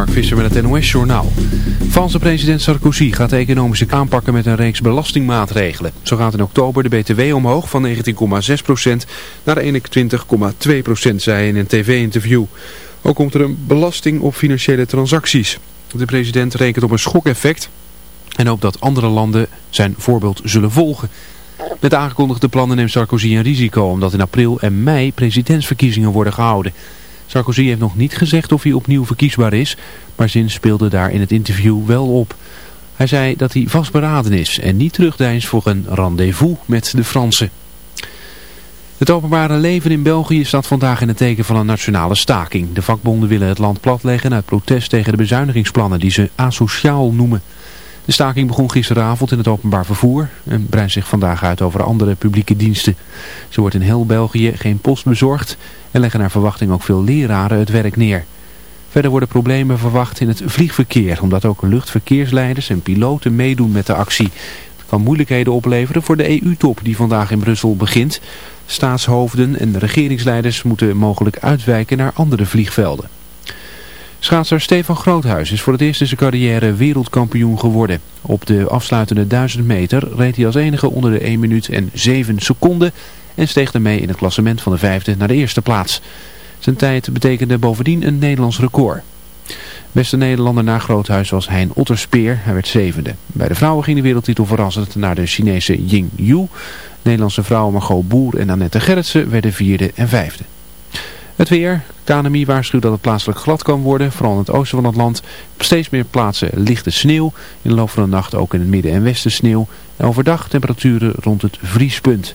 Mark Visser met het NOS-journaal. Franse president Sarkozy gaat de economische aanpakken met een reeks belastingmaatregelen. Zo gaat in oktober de BTW omhoog van 19,6% naar 21,2% zei hij in een tv-interview. Ook komt er een belasting op financiële transacties. De president rekent op een schokeffect en hoopt dat andere landen zijn voorbeeld zullen volgen. Met de aangekondigde plannen neemt Sarkozy een risico omdat in april en mei presidentsverkiezingen worden gehouden. Sarkozy heeft nog niet gezegd of hij opnieuw verkiesbaar is, maar Zin speelde daar in het interview wel op. Hij zei dat hij vastberaden is en niet terugdeinst voor een rendezvous met de Fransen. Het openbare leven in België staat vandaag in het teken van een nationale staking. De vakbonden willen het land platleggen uit protest tegen de bezuinigingsplannen die ze asociaal noemen. De staking begon gisteravond in het openbaar vervoer en breidt zich vandaag uit over andere publieke diensten. Zo wordt in heel België geen post bezorgd en leggen naar verwachting ook veel leraren het werk neer. Verder worden problemen verwacht in het vliegverkeer, omdat ook luchtverkeersleiders en piloten meedoen met de actie. Het kan moeilijkheden opleveren voor de EU-top die vandaag in Brussel begint. Staatshoofden en regeringsleiders moeten mogelijk uitwijken naar andere vliegvelden. Schaatser Stefan Groothuis is voor het eerst in zijn carrière wereldkampioen geworden. Op de afsluitende 1000 meter reed hij als enige onder de 1 minuut en 7 seconden en steeg daarmee in het klassement van de vijfde naar de eerste plaats. Zijn tijd betekende bovendien een Nederlands record. Beste Nederlander na Groothuis was Hein Otterspeer, hij werd zevende. Bij de vrouwen ging de wereldtitel verrassend naar de Chinese Ying Yu. Nederlandse vrouwen Margot Boer en Annette Gerritsen werden vierde en vijfde. Het weer. KNMI waarschuwt dat het plaatselijk glad kan worden, vooral in het oosten van het land. Op steeds meer plaatsen lichte sneeuw. In de loop van de nacht ook in het midden en westen sneeuw. En overdag temperaturen rond het vriespunt.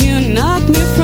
you knock me from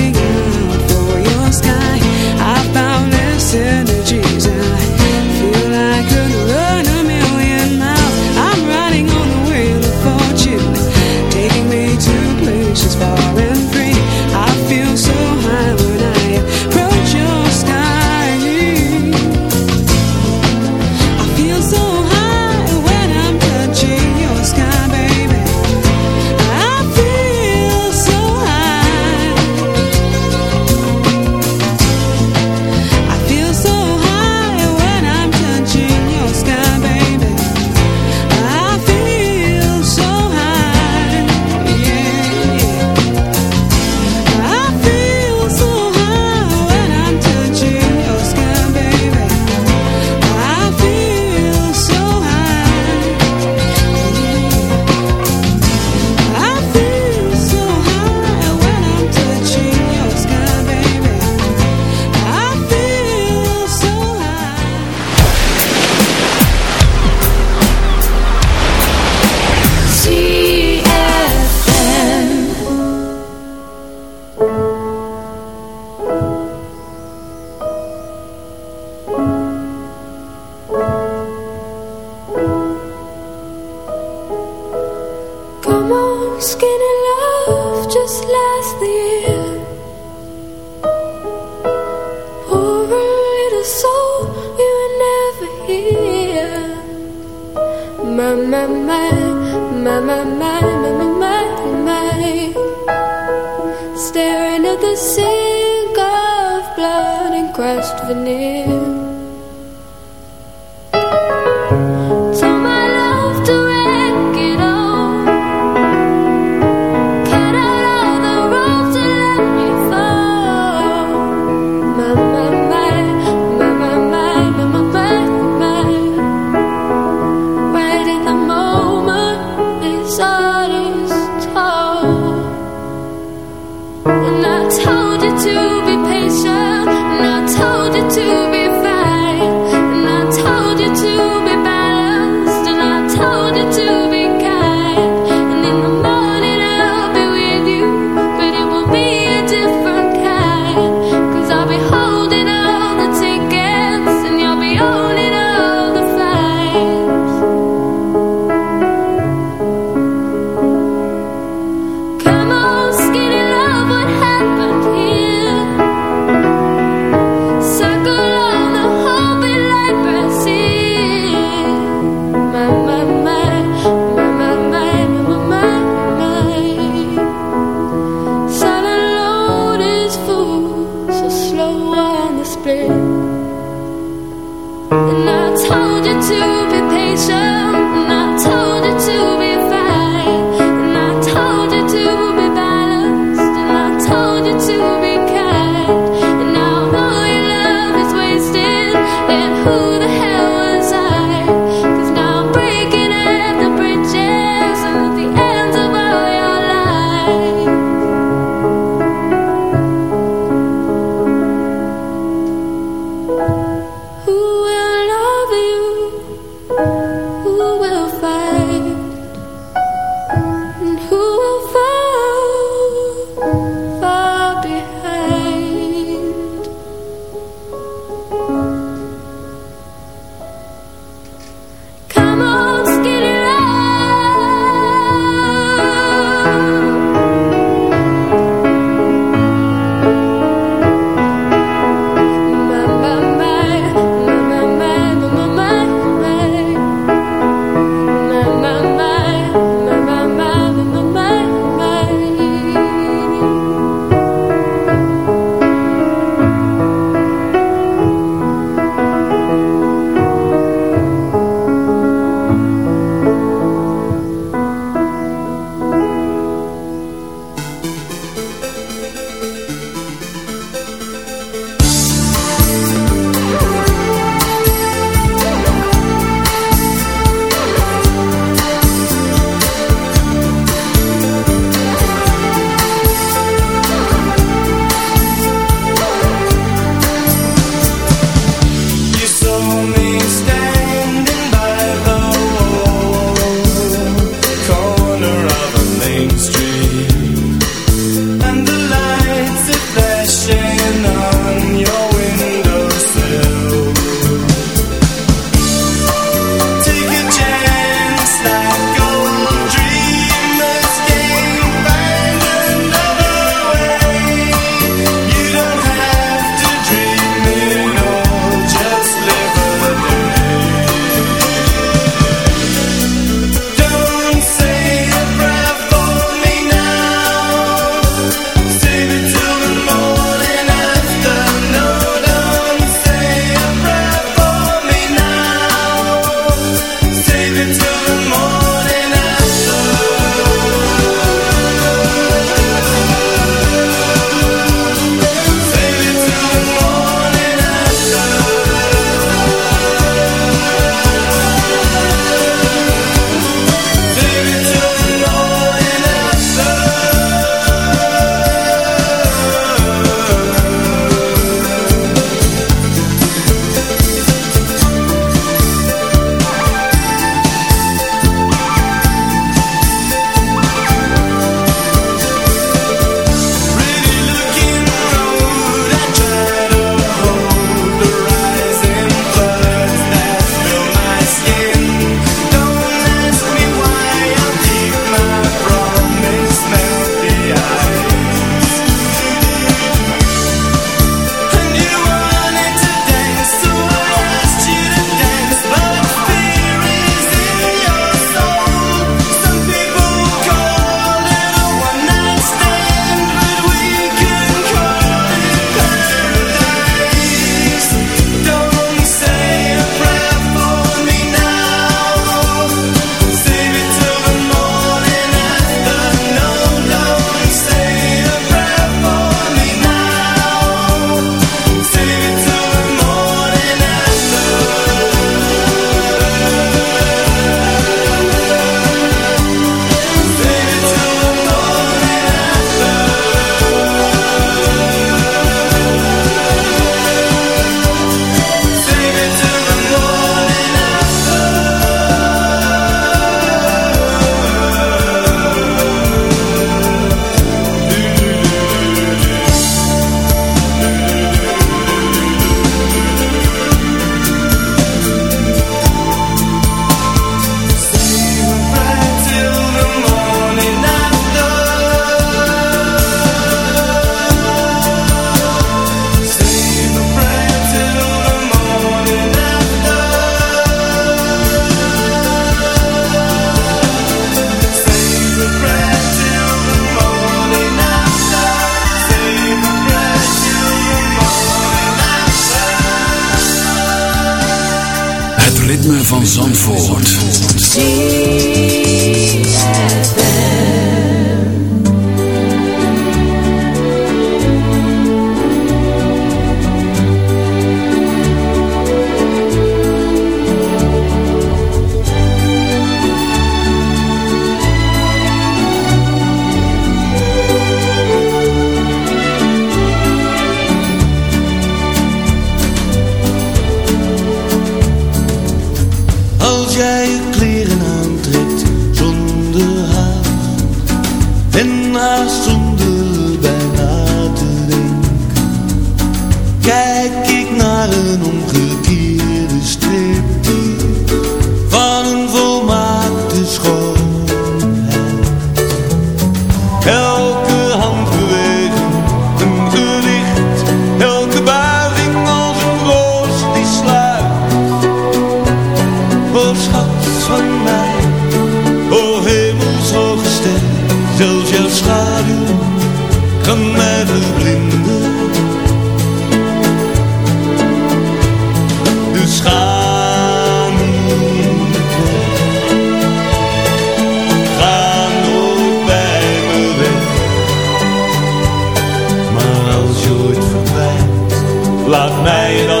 laat mij dan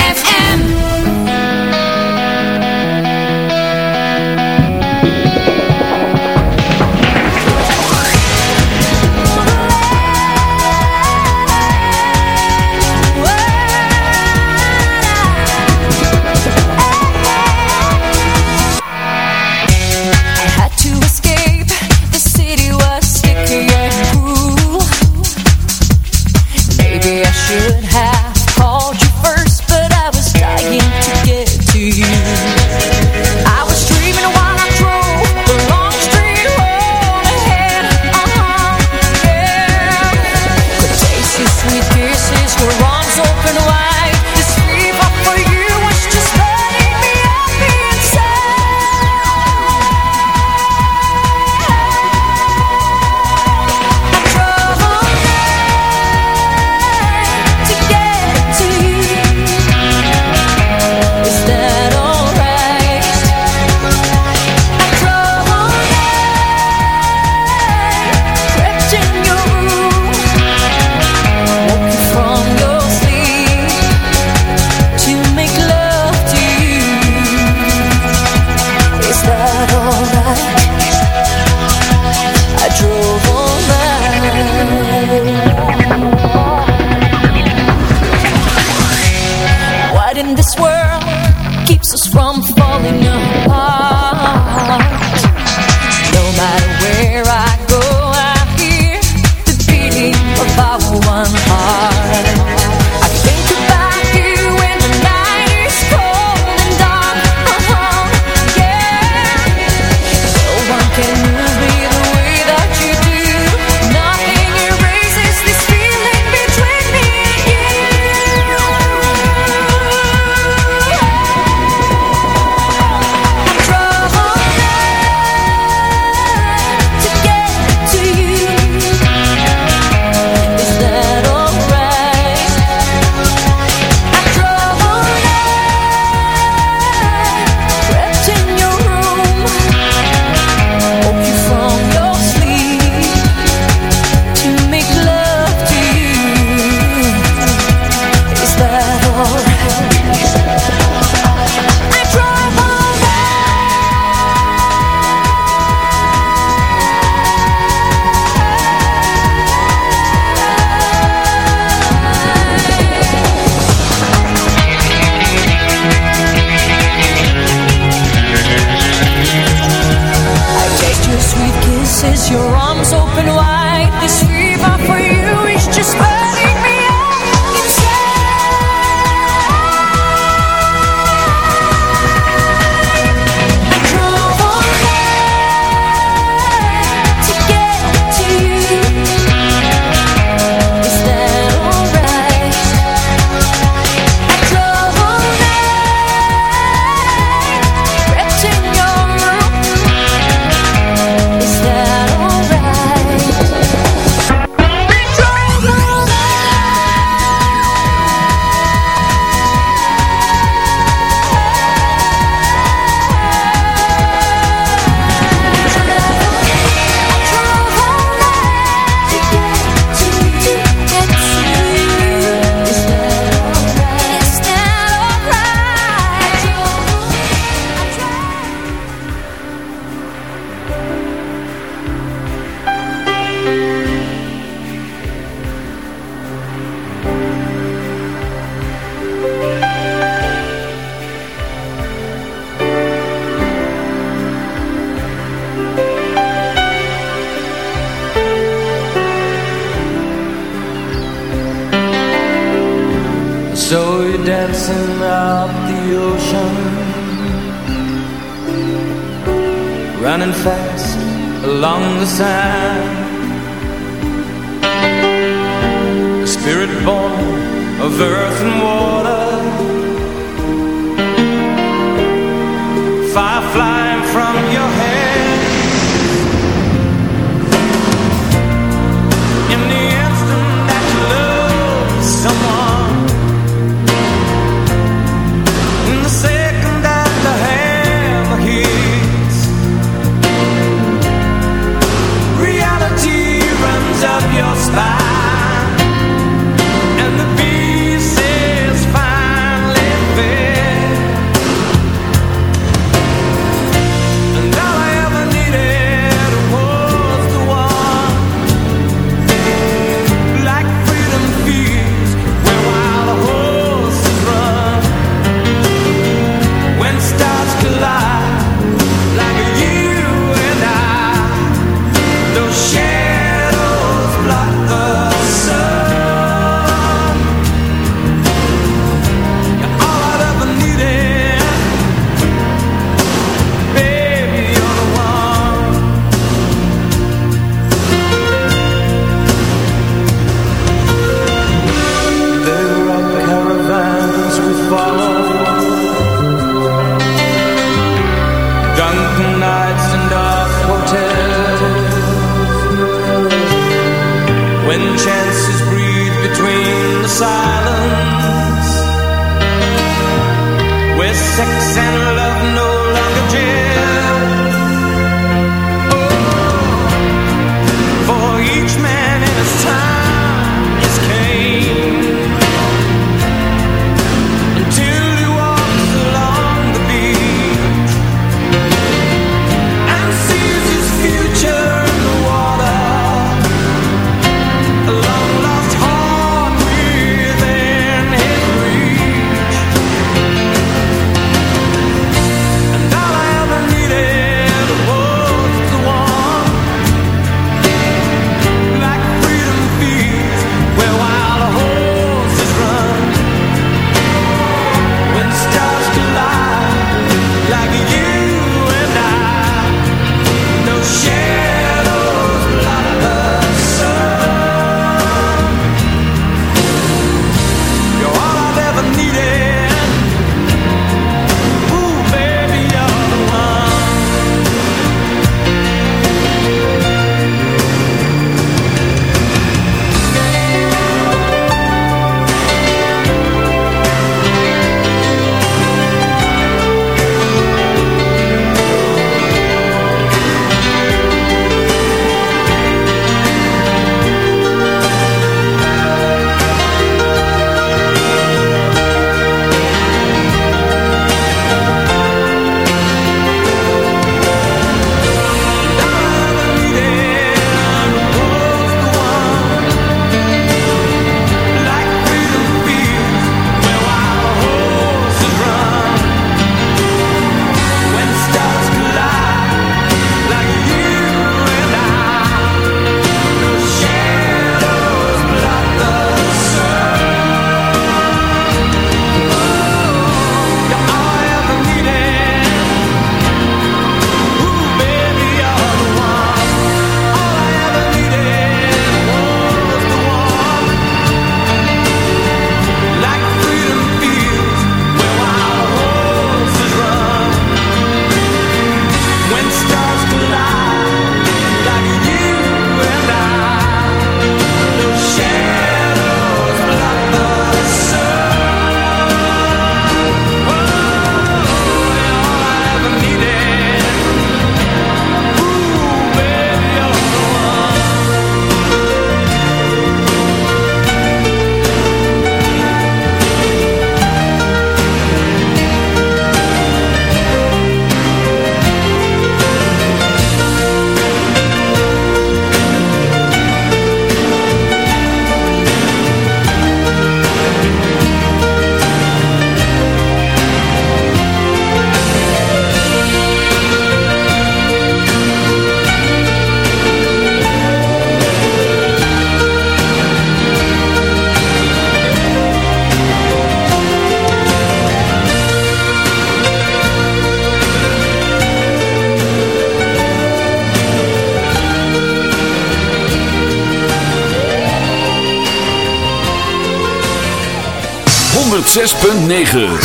106.9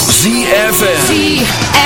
ZFM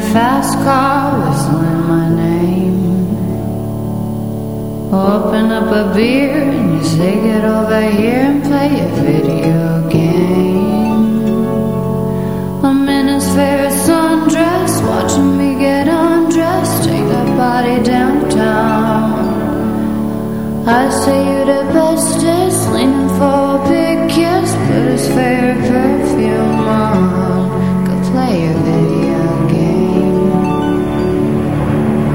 Fast car, whistling my name. Open up a beer and you say get over here and play a video game. I'm in his favorite sundress, watching me get undressed, take that body downtown. I say you're the bestest, leaning for a big kiss, put his favorite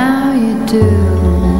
Now you do.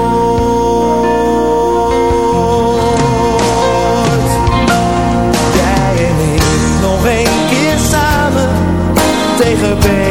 baby.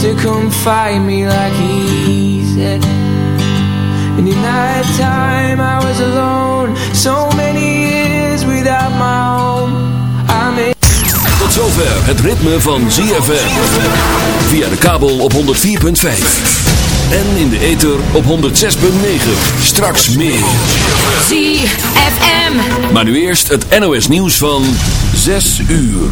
to come find me like he said And in that time I was alone So many years without my home I made Tot zover het ritme van ZFM. Via de kabel op 104.5. En in de ether op 106.9. Straks meer. ZFM. Maar nu eerst het NOS nieuws van 6 uur.